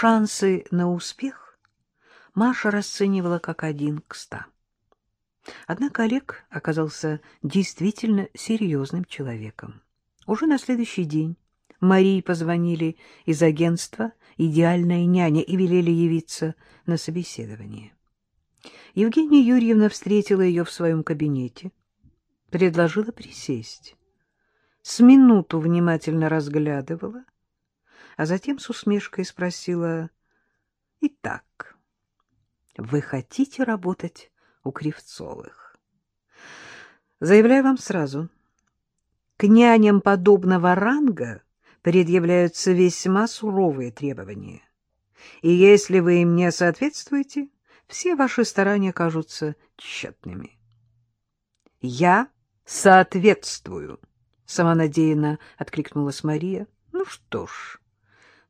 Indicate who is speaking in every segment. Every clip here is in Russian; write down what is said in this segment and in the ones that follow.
Speaker 1: Шансы на успех Маша расценивала как один к ста. Однако Олег оказался действительно серьезным человеком. Уже на следующий день Марии позвонили из агентства «Идеальная няня» и велели явиться на собеседование. Евгения Юрьевна встретила ее в своем кабинете, предложила присесть. С минуту внимательно разглядывала, а затем с усмешкой спросила, «Итак, вы хотите работать у Кривцовых?» Заявляю вам сразу, к няням подобного ранга предъявляются весьма суровые требования. И если вы им не соответствуете, все ваши старания кажутся тщетными. — Я соответствую, — самонадеянно откликнулась Мария. — Ну что ж,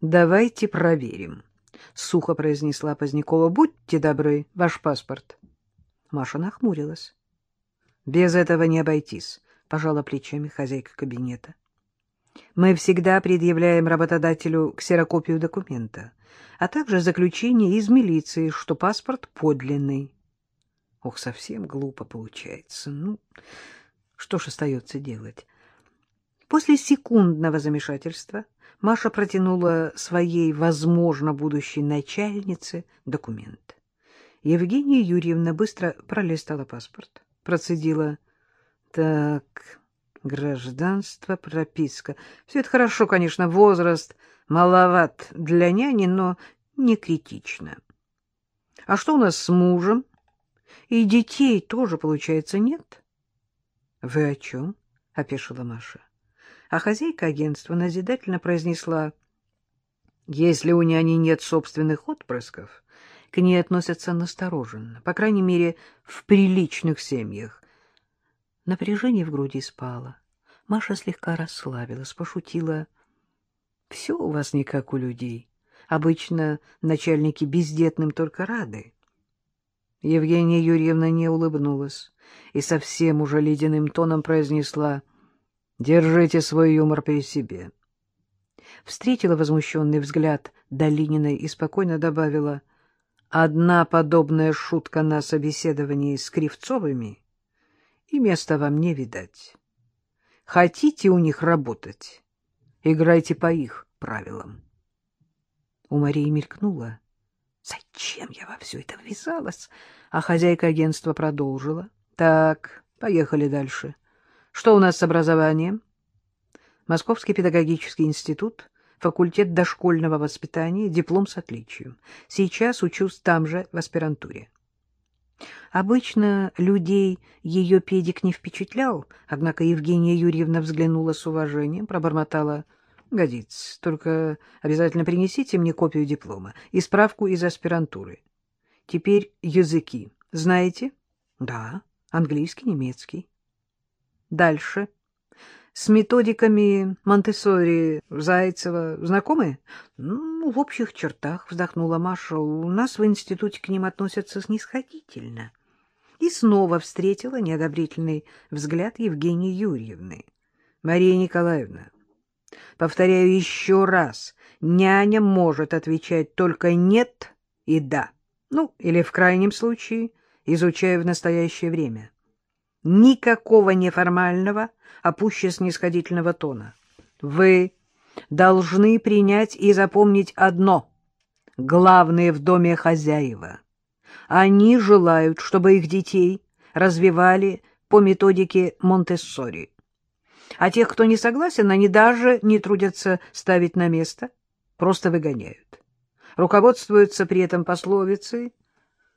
Speaker 1: давайте проверим, — сухо произнесла Позднякова. — Будьте добры, ваш паспорт. Маша нахмурилась. — Без этого не обойтись, — пожала плечами хозяйка кабинета. — Мы всегда предъявляем работодателю ксерокопию документа а также заключение из милиции, что паспорт подлинный. Ох, совсем глупо получается. Ну, что ж остается делать? После секундного замешательства Маша протянула своей, возможно, будущей начальнице документ. Евгения Юрьевна быстро пролистала паспорт, процедила. Так, гражданство, прописка. Все это хорошо, конечно, возраст маловат для няни, но не критично. А что у нас с мужем? И детей тоже, получается, нет? — Вы о чем? — опешила Маша. А хозяйка агентства назидательно произнесла, — если у няни нет собственных отпрысков, к ней относятся настороженно, по крайней мере, в приличных семьях. Напряжение в груди спало. Маша слегка расслабилась, пошутила — все у вас не как у людей. Обычно начальники бездетным только рады. Евгения Юрьевна не улыбнулась и совсем уже ледяным тоном произнесла «Держите свой юмор при себе». Встретила возмущенный взгляд Долининой и спокойно добавила «Одна подобная шутка на собеседовании с Кривцовыми, и места вам не видать. Хотите у них работать?» Играйте по их правилам. У Марии мелькнула. Зачем я во все это ввязалась? А хозяйка агентства продолжила. Так, поехали дальше. Что у нас с образованием? Московский педагогический институт, факультет дошкольного воспитания, диплом с отличием. Сейчас учусь там же, в аспирантуре. Обычно людей ее педик не впечатлял, однако Евгения Юрьевна взглянула с уважением, пробормотала «Годится, только обязательно принесите мне копию диплома и справку из аспирантуры. Теперь языки. Знаете?» «Да, английский, немецкий». «Дальше. С методиками Монтессори, Зайцева знакомы?» «Ну, в общих чертах», — вздохнула Маша. «У нас в институте к ним относятся снисходительно» и снова встретила неодобрительный взгляд Евгении Юрьевны. — Мария Николаевна, повторяю еще раз, няня может отвечать только «нет» и «да», ну, или в крайнем случае, изучая в настоящее время. Никакого неформального, а пуще снисходительного тона. Вы должны принять и запомнить одно — главное в доме хозяева — они желают, чтобы их детей развивали по методике Монтессори. А тех, кто не согласен, они даже не трудятся ставить на место, просто выгоняют. Руководствуются при этом пословицей.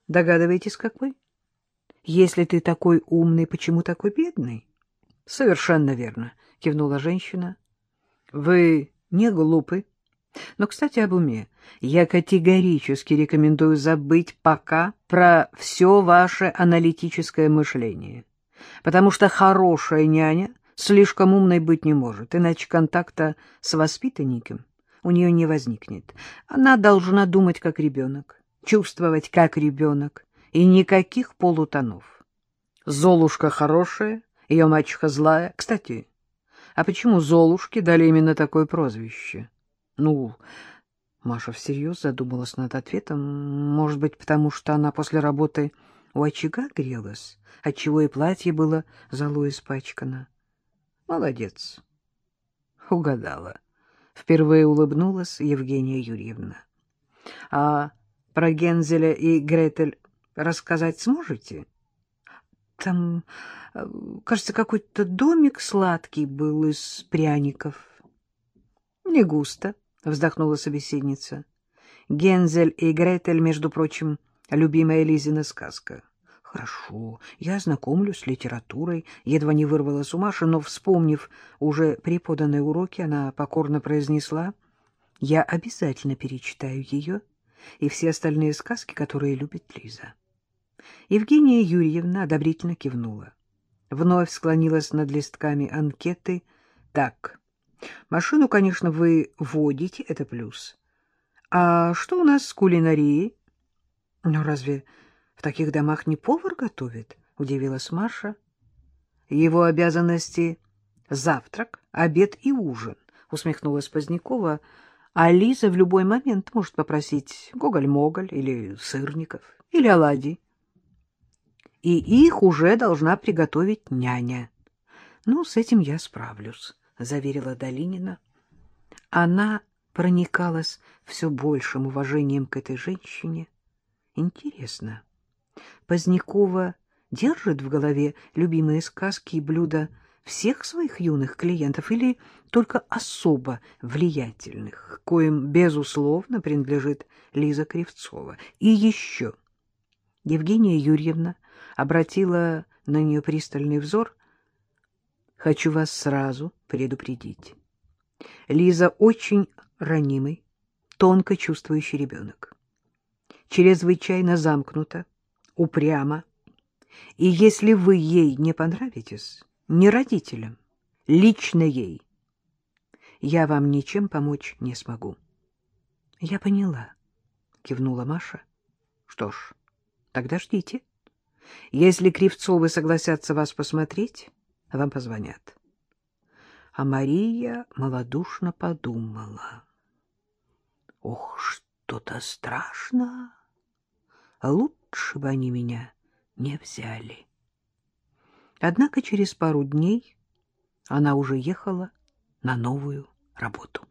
Speaker 1: Догадываетесь, какой? Если ты такой умный, почему такой бедный? Совершенно верно, кивнула женщина. Вы не глупы, но, кстати, об уме. Я категорически рекомендую забыть пока про все ваше аналитическое мышление, потому что хорошая няня слишком умной быть не может, иначе контакта с воспитанником у нее не возникнет. Она должна думать как ребенок, чувствовать как ребенок, и никаких полутонов. Золушка хорошая, ее мачеха злая. Кстати, а почему Золушке дали именно такое прозвище? Ну, Маша всерьез задумалась над ответом. Может быть, потому что она после работы у очага грелась, отчего и платье было золой испачкано. Молодец. Угадала. Впервые улыбнулась Евгения Юрьевна. А про Гензеля и Гретель рассказать сможете? Там, э, кажется, какой-то домик сладкий был из пряников. Не густо, вздохнула собеседница. Гензель и Гретель, между прочим, любимая Лизина сказка. Хорошо, я ознакомлюсь с литературой, едва не вырвала с ума, но, вспомнив уже преподанные уроки, она покорно произнесла, я обязательно перечитаю ее и все остальные сказки, которые любит Лиза. Евгения Юрьевна одобрительно кивнула. Вновь склонилась над листками анкеты. Так, машину, конечно, вы водите, это плюс. А что у нас с кулинарией? Ну, разве в таких домах не повар готовит? Удивилась Маша. Его обязанности — завтрак, обед и ужин, усмехнулась Позднякова. А Лиза в любой момент может попросить гоголь-моголь или сырников, или оладий и их уже должна приготовить няня. — Ну, с этим я справлюсь, — заверила Долинина. Она проникалась все большим уважением к этой женщине. Интересно, Позднякова держит в голове любимые сказки и блюда всех своих юных клиентов или только особо влиятельных, коим, безусловно, принадлежит Лиза Кривцова? И еще Евгения Юрьевна обратила на нее пристальный взор. «Хочу вас сразу предупредить. Лиза очень ранимый, тонко чувствующий ребенок. Чрезвычайно замкнута, упряма. И если вы ей не понравитесь, не родителям, лично ей, я вам ничем помочь не смогу». «Я поняла», — кивнула Маша. «Что ж, тогда ждите». Если Кривцовы согласятся вас посмотреть, вам позвонят. А Мария малодушно подумала. Ох, что-то страшно. Лучше бы они меня не взяли. Однако через пару дней она уже ехала на новую работу.